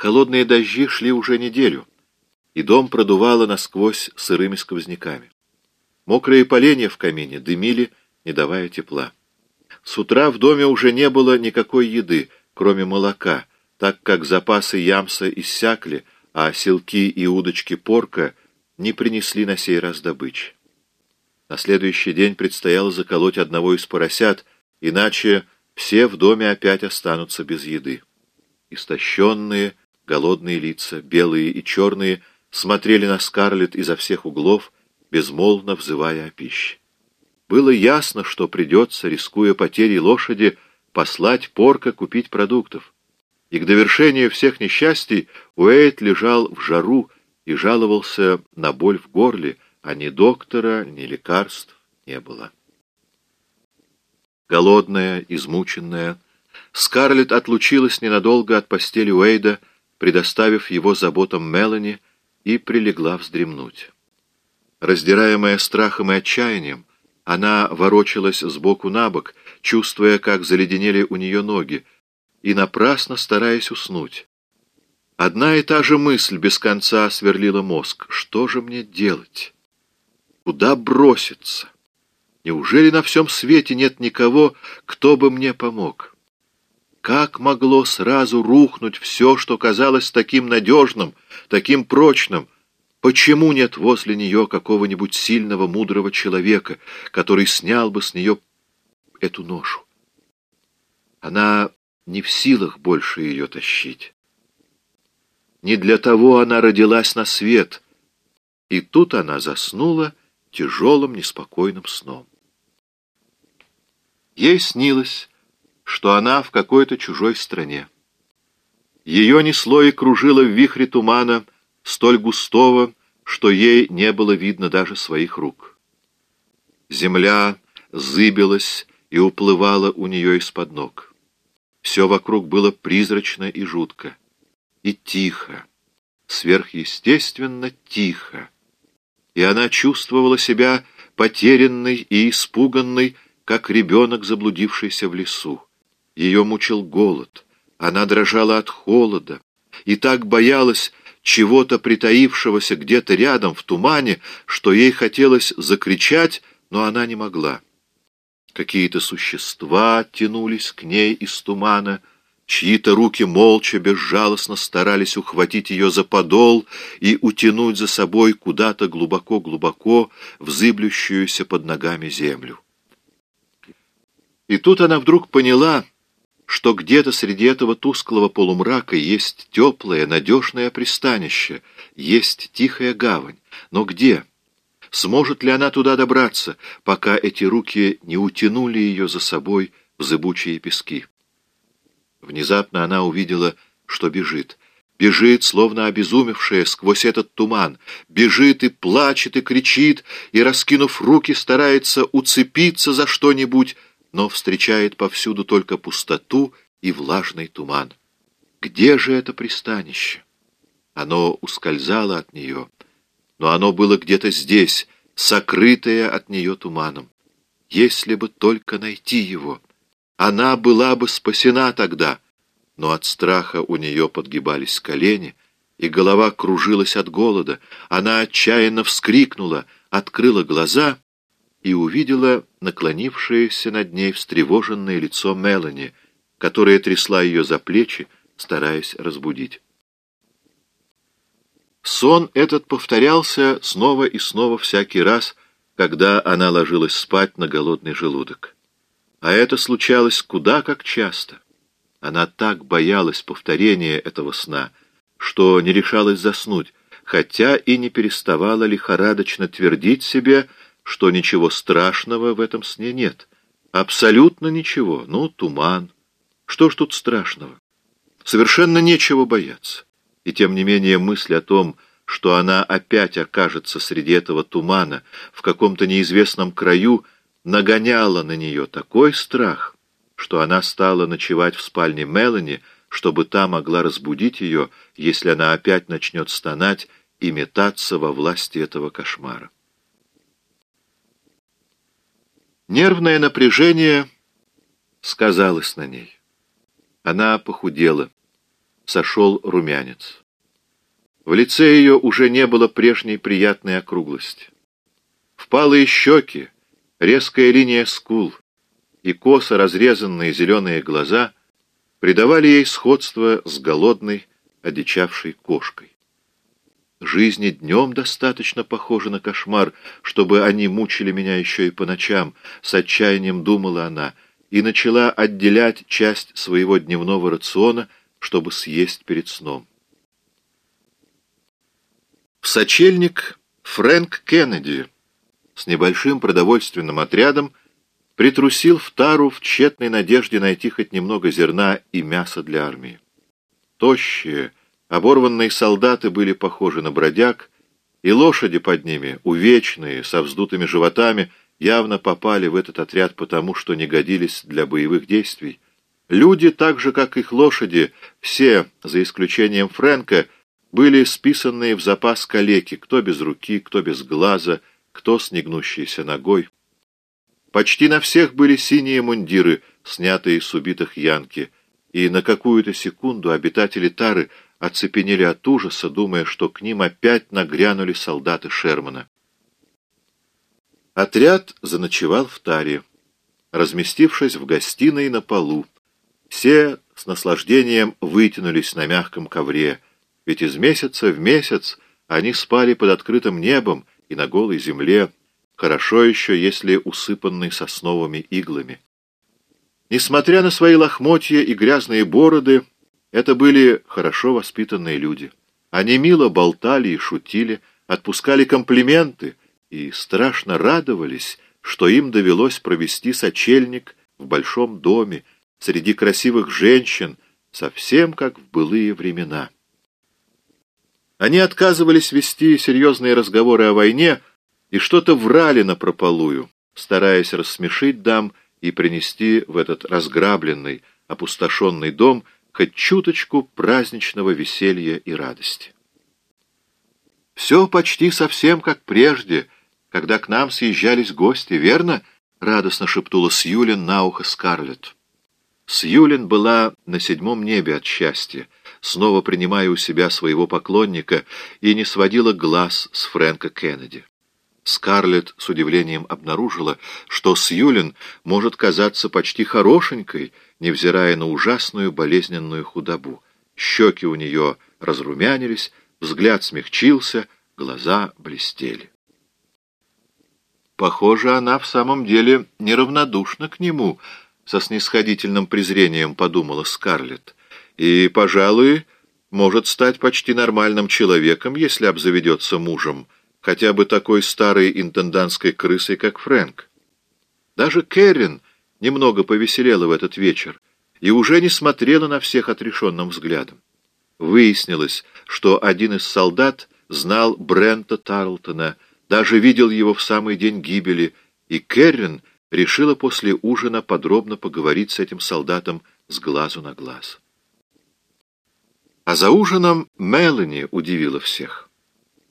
Холодные дожди шли уже неделю, и дом продувало насквозь сырыми сквозняками. Мокрые поленья в камине дымили, не давая тепла. С утра в доме уже не было никакой еды, кроме молока, так как запасы ямса иссякли, а селки и удочки порка не принесли на сей раз добычи. На следующий день предстояло заколоть одного из поросят, иначе все в доме опять останутся без еды. Истощенные, голодные лица, белые и черные, смотрели на Скарлетт изо всех углов, безмолвно взывая о пище. Было ясно, что придется, рискуя потерей лошади, послать порка купить продуктов. И к довершению всех несчастий Уэйт лежал в жару и жаловался на боль в горле, а ни доктора, ни лекарств не было. Голодная, измученная, Скарлетт отлучилась ненадолго от постели Уэйда, предоставив его заботам Мелани, и прилегла вздремнуть. Раздираемая страхом и отчаянием, она ворочалась сбоку на бок, чувствуя, как заледенели у нее ноги, и напрасно стараясь уснуть. Одна и та же мысль без конца сверлила мозг. Что же мне делать? Куда броситься? Неужели на всем свете нет никого, кто бы мне помог? Как могло сразу рухнуть все, что казалось таким надежным, таким прочным? Почему нет возле нее какого-нибудь сильного, мудрого человека, который снял бы с нее эту ношу? Она не в силах больше ее тащить. Не для того она родилась на свет. И тут она заснула тяжелым, неспокойным сном. Ей снилось, что она в какой-то чужой стране. Ее несло и кружило в вихре тумана, столь густого, что ей не было видно даже своих рук. Земля зыбилась и уплывала у нее из-под ног. Все вокруг было призрачно и жутко. И тихо, сверхъестественно тихо. И она чувствовала себя потерянной и испуганной, как ребенок, заблудившийся в лесу. Ее мучил голод, она дрожала от холода и так боялась чего-то притаившегося где-то рядом в тумане, что ей хотелось закричать, но она не могла. Какие-то существа тянулись к ней из тумана, чьи-то руки молча, безжалостно старались ухватить ее за подол и утянуть за собой куда-то глубоко-глубоко в зыблющуюся под ногами землю. И тут она вдруг поняла, что где-то среди этого тусклого полумрака есть теплое, надежное пристанище, есть тихая гавань. Но где? Сможет ли она туда добраться, пока эти руки не утянули ее за собой в зыбучие пески? Внезапно она увидела, что бежит. Бежит, словно обезумевшая, сквозь этот туман. Бежит и плачет, и кричит, и, раскинув руки, старается уцепиться за что-нибудь, но встречает повсюду только пустоту и влажный туман. Где же это пристанище? Оно ускользало от нее, но оно было где-то здесь, сокрытое от нее туманом. Если бы только найти его, она была бы спасена тогда, но от страха у нее подгибались колени, и голова кружилась от голода. Она отчаянно вскрикнула, открыла глаза — и увидела наклонившееся над ней встревоженное лицо Мелани, которая трясла ее за плечи, стараясь разбудить. Сон этот повторялся снова и снова всякий раз, когда она ложилась спать на голодный желудок. А это случалось куда как часто. Она так боялась повторения этого сна, что не решалась заснуть, хотя и не переставала лихорадочно твердить себе, что ничего страшного в этом сне нет. Абсолютно ничего. Ну, туман. Что ж тут страшного? Совершенно нечего бояться. И тем не менее мысль о том, что она опять окажется среди этого тумана в каком-то неизвестном краю, нагоняла на нее такой страх, что она стала ночевать в спальне Мелани, чтобы та могла разбудить ее, если она опять начнет стонать и метаться во власти этого кошмара. Нервное напряжение сказалось на ней. Она похудела. сошел румянец. В лице ее уже не было прежней приятной округлости. Впалые щеки, резкая линия скул и косо разрезанные зеленые глаза придавали ей сходство с голодной, одичавшей кошкой. Жизни днем достаточно похожи на кошмар, чтобы они мучили меня еще и по ночам, с отчаянием думала она, и начала отделять часть своего дневного рациона, чтобы съесть перед сном. В сочельник Фрэнк Кеннеди с небольшим продовольственным отрядом притрусил в тару в тщетной надежде найти хоть немного зерна и мяса для армии. Тощие, Оборванные солдаты были похожи на бродяг, и лошади под ними, увечные, со вздутыми животами, явно попали в этот отряд потому, что не годились для боевых действий. Люди, так же, как их лошади, все, за исключением Фрэнка, были списанные в запас калеки, кто без руки, кто без глаза, кто с негнущейся ногой. Почти на всех были синие мундиры, снятые с убитых янки, и на какую-то секунду обитатели Тары — оцепенели от ужаса, думая, что к ним опять нагрянули солдаты Шермана. Отряд заночевал в таре, разместившись в гостиной на полу. Все с наслаждением вытянулись на мягком ковре, ведь из месяца в месяц они спали под открытым небом и на голой земле, хорошо еще, если усыпанной сосновыми иглами. Несмотря на свои лохмотья и грязные бороды, это были хорошо воспитанные люди. Они мило болтали и шутили, отпускали комплименты и страшно радовались, что им довелось провести сочельник в большом доме, среди красивых женщин, совсем как в былые времена. Они отказывались вести серьезные разговоры о войне и что-то врали напропалую, стараясь рассмешить дам и принести в этот разграбленный, опустошенный дом – хоть чуточку праздничного веселья и радости. «Все почти совсем как прежде, когда к нам съезжались гости, верно?» — радостно шепнула Сьюлин на ухо Скарлетт. Сьюлин была на седьмом небе от счастья, снова принимая у себя своего поклонника, и не сводила глаз с Фрэнка Кеннеди. Скарлетт с удивлением обнаружила, что Сьюлин может казаться почти хорошенькой, невзирая на ужасную болезненную худобу. Щеки у нее разрумянились, взгляд смягчился, глаза блестели. Похоже, она в самом деле неравнодушна к нему, со снисходительным презрением подумала Скарлетт, и, пожалуй, может стать почти нормальным человеком, если обзаведется мужем, хотя бы такой старой интендантской крысой, как Фрэнк. Даже Кэррин немного повеселела в этот вечер и уже не смотрела на всех отрешенным взглядом. Выяснилось, что один из солдат знал Брента Тарлтона, даже видел его в самый день гибели, и Кэррин решила после ужина подробно поговорить с этим солдатом с глазу на глаз. А за ужином Мелани удивила всех.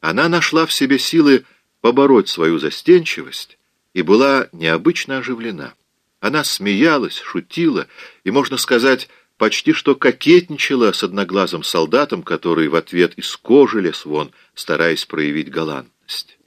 Она нашла в себе силы побороть свою застенчивость и была необычно оживлена. Она смеялась, шутила и, можно сказать, почти что кокетничала с одноглазым солдатом, который в ответ из кожи лез вон, стараясь проявить галантность.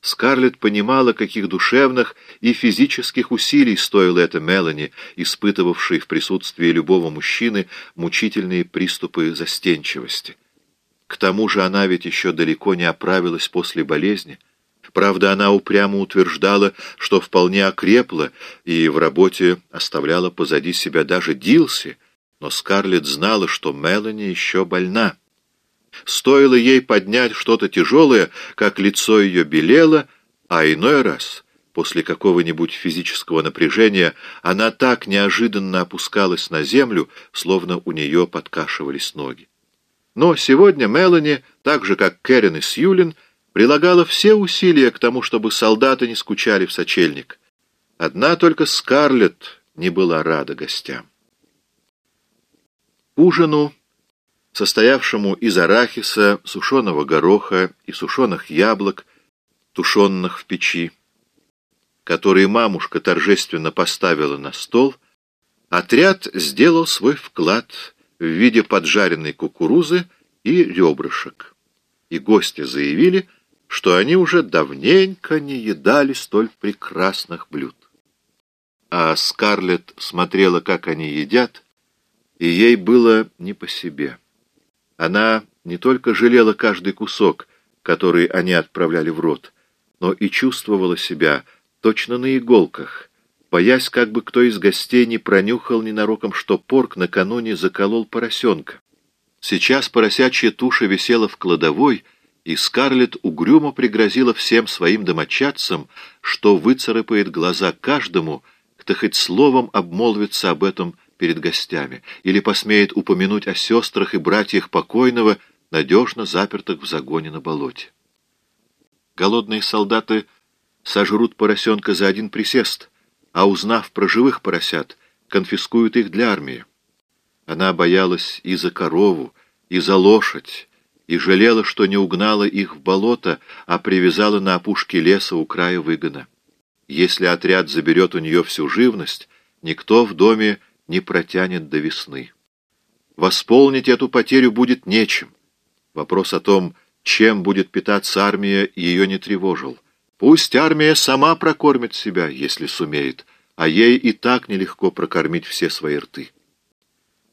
Скарлетт понимала, каких душевных и физических усилий стоило это Мелани, испытывавшей в присутствии любого мужчины мучительные приступы застенчивости. К тому же она ведь еще далеко не оправилась после болезни, Правда, она упрямо утверждала, что вполне окрепла и в работе оставляла позади себя даже Дилси, но Скарлетт знала, что Мелани еще больна. Стоило ей поднять что-то тяжелое, как лицо ее белело, а иной раз, после какого-нибудь физического напряжения, она так неожиданно опускалась на землю, словно у нее подкашивались ноги. Но сегодня Мелани, так же как Кэрин и Сьюлин, прилагала все усилия к тому, чтобы солдаты не скучали в сочельник. Одна только Скарлетт не была рада гостям. Ужину, состоявшему из арахиса, сушеного гороха и сушеных яблок, тушенных в печи, которые мамушка торжественно поставила на стол, отряд сделал свой вклад в виде поджаренной кукурузы и ребрышек. И гости заявили, что они уже давненько не едали столь прекрасных блюд. А Скарлетт смотрела, как они едят, и ей было не по себе. Она не только жалела каждый кусок, который они отправляли в рот, но и чувствовала себя точно на иголках, боясь, как бы кто из гостей не пронюхал ненароком, что порк накануне заколол поросенка. Сейчас поросячья туша висела в кладовой, и Скарлетт угрюмо пригрозила всем своим домочадцам, что выцарапает глаза каждому, кто хоть словом обмолвится об этом перед гостями или посмеет упомянуть о сестрах и братьях покойного, надежно запертых в загоне на болоте. Голодные солдаты сожрут поросенка за один присест, а узнав про живых поросят, конфискуют их для армии. Она боялась и за корову, и за лошадь, и жалела, что не угнала их в болото, а привязала на опушке леса у края выгона. Если отряд заберет у нее всю живность, никто в доме не протянет до весны. Восполнить эту потерю будет нечем. Вопрос о том, чем будет питаться армия, ее не тревожил. Пусть армия сама прокормит себя, если сумеет, а ей и так нелегко прокормить все свои рты.